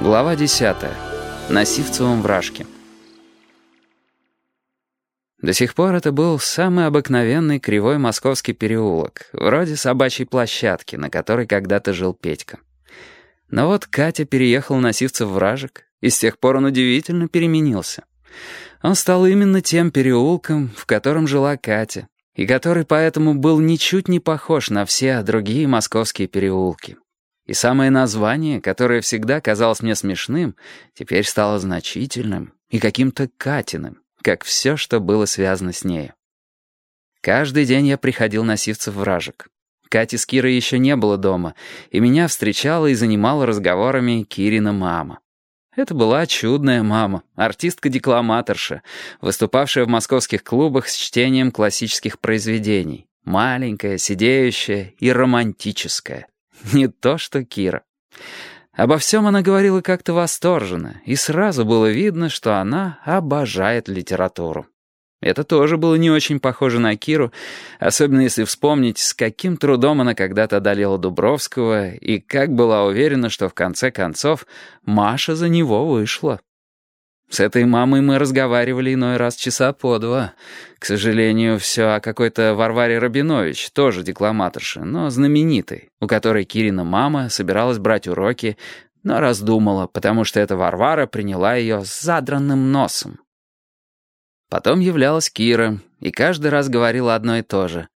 Глава 10. На Сивцевом вражке. До сих пор это был самый обыкновенный кривой московский переулок, вроде собачьей площадки, на которой когда-то жил Петька. Но вот Катя переехал на Сивцев вражек, и с тех пор он удивительно переменился. Он стал именно тем переулком, в котором жила Катя, и который поэтому был ничуть не похож на все другие московские переулки. И самое название, которое всегда казалось мне смешным, теперь стало значительным и каким-то Катиным, как все, что было связано с нею. Каждый день я приходил на Сивцев вражек. Кати с Кирой еще не было дома, и меня встречала и занимала разговорами Кирина мама. Это была чудная мама, артистка-декламаторша, выступавшая в московских клубах с чтением классических произведений. Маленькая, сидеющая и романтическая. Не то что Кира. Обо всем она говорила как-то восторженно, и сразу было видно, что она обожает литературу. Это тоже было не очень похоже на Киру, особенно если вспомнить, с каким трудом она когда-то одолела Дубровского и как была уверена, что в конце концов Маша за него вышла. С этой мамой мы разговаривали иной раз часа по два. К сожалению, все о какой-то Варваре Рабинович, тоже декламаторше, но знаменитой, у которой Кирина мама собиралась брать уроки, но раздумала, потому что эта Варвара приняла ее с задранным носом. Потом являлась Кира, и каждый раз говорила одно и то же.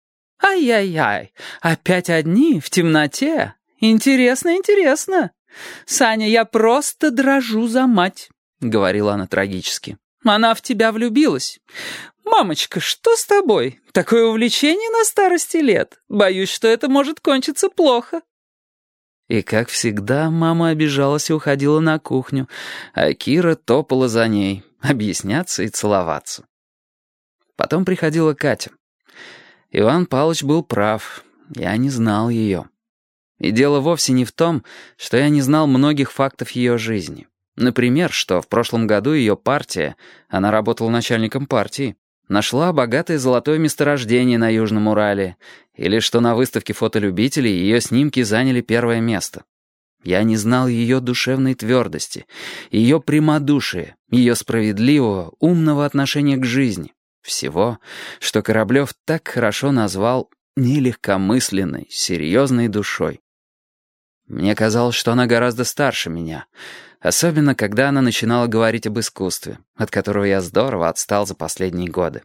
«Ай-яй-яй, опять одни, в темноте? Интересно, интересно. Саня, я просто дрожу за мать», — говорила она трагически. «Она в тебя влюбилась. Мамочка, что с тобой? Такое увлечение на старости лет. Боюсь, что это может кончиться плохо». И, как всегда, мама обижалась и уходила на кухню, а Кира топала за ней, объясняться и целоваться. Потом приходила Катя. Иван Павлович был прав, я не знал ее. И дело вовсе не в том, что я не знал многих фактов ее жизни. Например, что в прошлом году ее партия, она работала начальником партии, нашла богатое золотое месторождение на Южном Урале, или что на выставке фотолюбителей ее снимки заняли первое место. Я не знал ее душевной твердости, ее прямодушия, ее справедливого, умного отношения к жизни. Всего, что Кораблев так хорошо назвал нелегкомысленной, серьезной душой. Мне казалось, что она гораздо старше меня, особенно когда она начинала говорить об искусстве, от которого я здорово отстал за последние годы.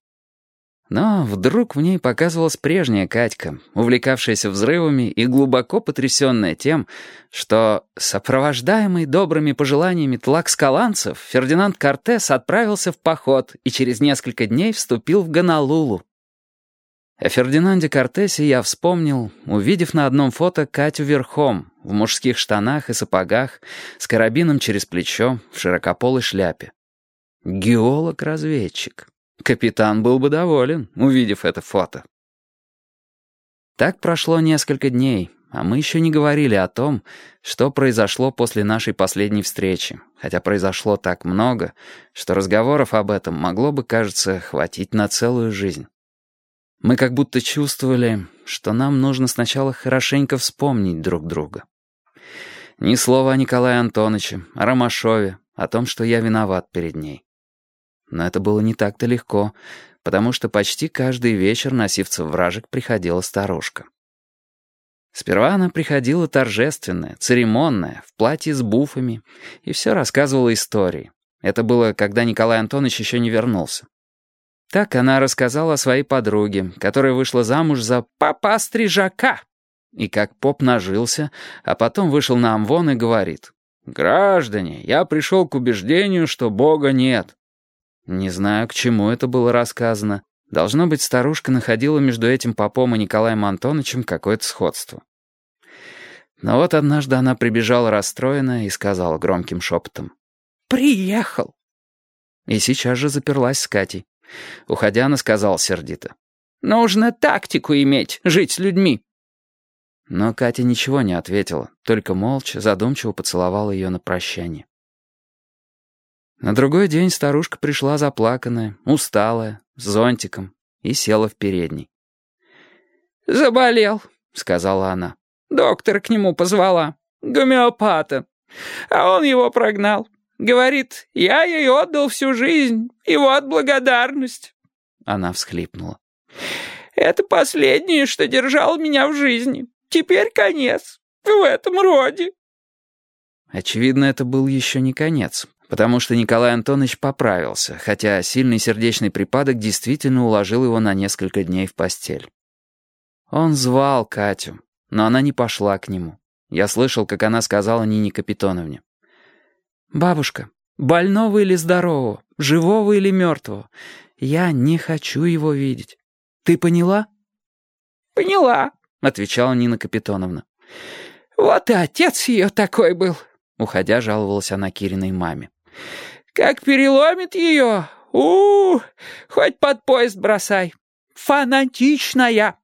Но вдруг в ней показывалась прежняя Катька, увлекавшаяся взрывами и глубоко потрясенная тем, что, сопровождаемый добрыми пожеланиями тлакскаланцев, Фердинанд Кортес отправился в поход и через несколько дней вступил в Гонолулу. О Фердинанде Кортесе я вспомнил, увидев на одном фото Катю верхом, в мужских штанах и сапогах, с карабином через плечо, в широкополой шляпе. Геолог-разведчик. Капитан был бы доволен, увидев это фото. Так прошло несколько дней, а мы еще не говорили о том, что произошло после нашей последней встречи, хотя произошло так много, что разговоров об этом могло бы, кажется, хватить на целую жизнь. Мы как будто чувствовали, что нам нужно сначала хорошенько вспомнить друг друга. Ни слова о Николае Антоновиче, о Ромашове, о том, что я виноват перед ней. Но это было не так-то легко, потому что почти каждый вечер на Сивцев-Вражек приходила старушка. Сперва она приходила торжественная, церемонная, в платье с буфами, и все рассказывала истории. Это было, когда Николай Антонович еще не вернулся. Так она рассказала о своей подруге, которая вышла замуж за папа-стрижака. И как поп нажился, а потом вышел на Амвон и говорит, «Граждане, я пришел к убеждению, что Бога нет. Не знаю, к чему это было рассказано. Должно быть, старушка находила между этим попом и Николаем Антоновичем какое-то сходство. Но вот однажды она прибежала расстроенная и сказала громким шепотом. «Приехал!» И сейчас же заперлась с Катей. Уходя, она сказала сердито. «Нужно тактику иметь, жить с людьми». Но Катя ничего не ответила, только молча, задумчиво поцеловала ее на прощание. На другой день старушка пришла заплаканная, усталая, с зонтиком, и села в передней. «Заболел», — сказала она. «Доктор к нему позвала. Гомеопата. А он его прогнал. Говорит, я ей отдал всю жизнь, и вот благодарность. Она всхлипнула. Это последнее, что держало меня в жизни. Теперь конец. В этом роде. Очевидно, это был еще не конец, потому что Николай Антонович поправился, хотя сильный сердечный припадок действительно уложил его на несколько дней в постель. Он звал Катю, но она не пошла к нему. Я слышал, как она сказала Нине Капитоновне. «Бабушка, больного или здорового, живого или мертвого, я не хочу его видеть. Ты поняла?» «Поняла», — отвечала Нина Капитоновна. «Вот и отец ее такой был», — уходя, жаловалась она Кириной маме. «Как переломит ее! у, -у Хоть под поезд бросай! Фанатичная!»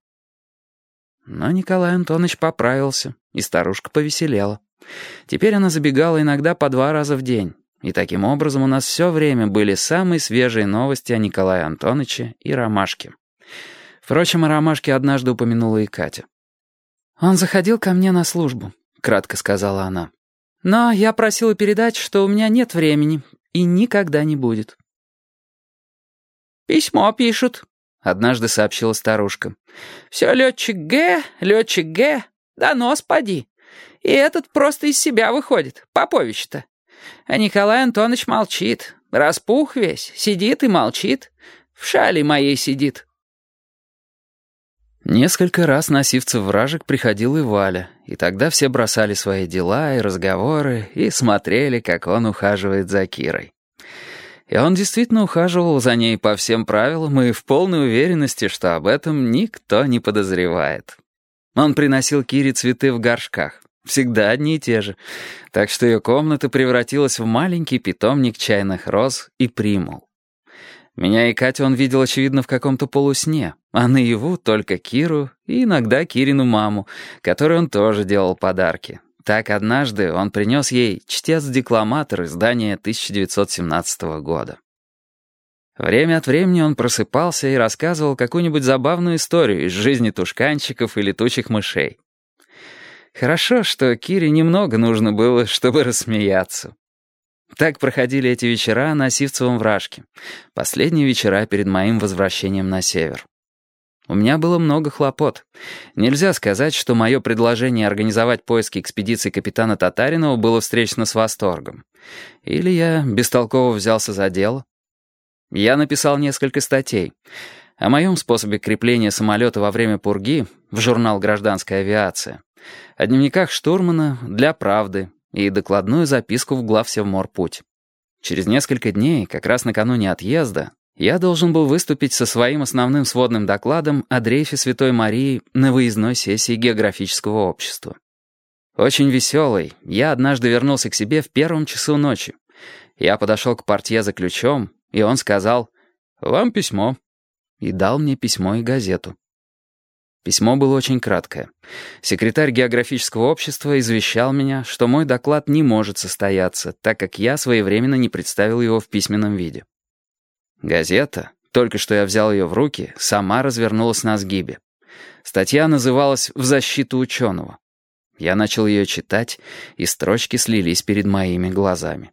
Но Николай Антонович поправился, и старушка повеселела. Теперь она забегала иногда по два раза в день, и таким образом у нас все время были самые свежие новости о Николае Антоновиче и Ромашке. Впрочем, о Ромашке однажды упомянула и Катя. «Он заходил ко мне на службу», — кратко сказала она. «Но я просила передать, что у меня нет времени и никогда не будет». «Письмо пишут», — однажды сообщила старушка. «Все летчик Г, летчик Г, да нос поди. И этот просто из себя выходит, Попович-то. А Николай Антонович молчит, распух весь, сидит и молчит. В шале моей сидит». Несколько раз на Сивцев-Вражек приходил и Валя, и тогда все бросали свои дела и разговоры и смотрели, как он ухаживает за Кирой. И он действительно ухаживал за ней по всем правилам и в полной уверенности, что об этом никто не подозревает. Он приносил Кире цветы в горшках, всегда одни и те же, так что ее комната превратилась в маленький питомник чайных роз и примул. Меня и Катю он видел, очевидно, в каком-то полусне, а наяву только Киру и иногда Кирину маму, которой он тоже делал подарки. Так однажды он принес ей «Чтец-декламатор» издания 1917 года. Время от времени он просыпался и рассказывал какую-нибудь забавную историю из жизни тушканчиков и летучих мышей. Хорошо, что Кире немного нужно было, чтобы рассмеяться. Так проходили эти вечера на Сивцевом вражке. Последние вечера перед моим возвращением на север. У меня было много хлопот. Нельзя сказать, что мое предложение организовать поиски экспедиции капитана Татаринова было встречено с восторгом. Или я бестолково взялся за дело. Я написал несколько статей. О моем способе крепления самолета во время пурги в журнал «Гражданская авиация», о дневниках штурмана для «Правды», и докладную записку в главсевморпуть. Через несколько дней, как раз накануне отъезда, я должен был выступить со своим основным сводным докладом о дрейфе Святой Марии на выездной сессии географического общества. Очень веселый, я однажды вернулся к себе в первом часу ночи. Я подошел к портье за ключом, и он сказал «Вам письмо», и дал мне письмо и газету. Письмо было очень краткое. Секретарь географического общества извещал меня, что мой доклад не может состояться, так как я своевременно не представил его в письменном виде. Газета, только что я взял ее в руки, сама развернулась на сгибе. Статья называлась «В защиту ученого». Я начал ее читать, и строчки слились перед моими глазами.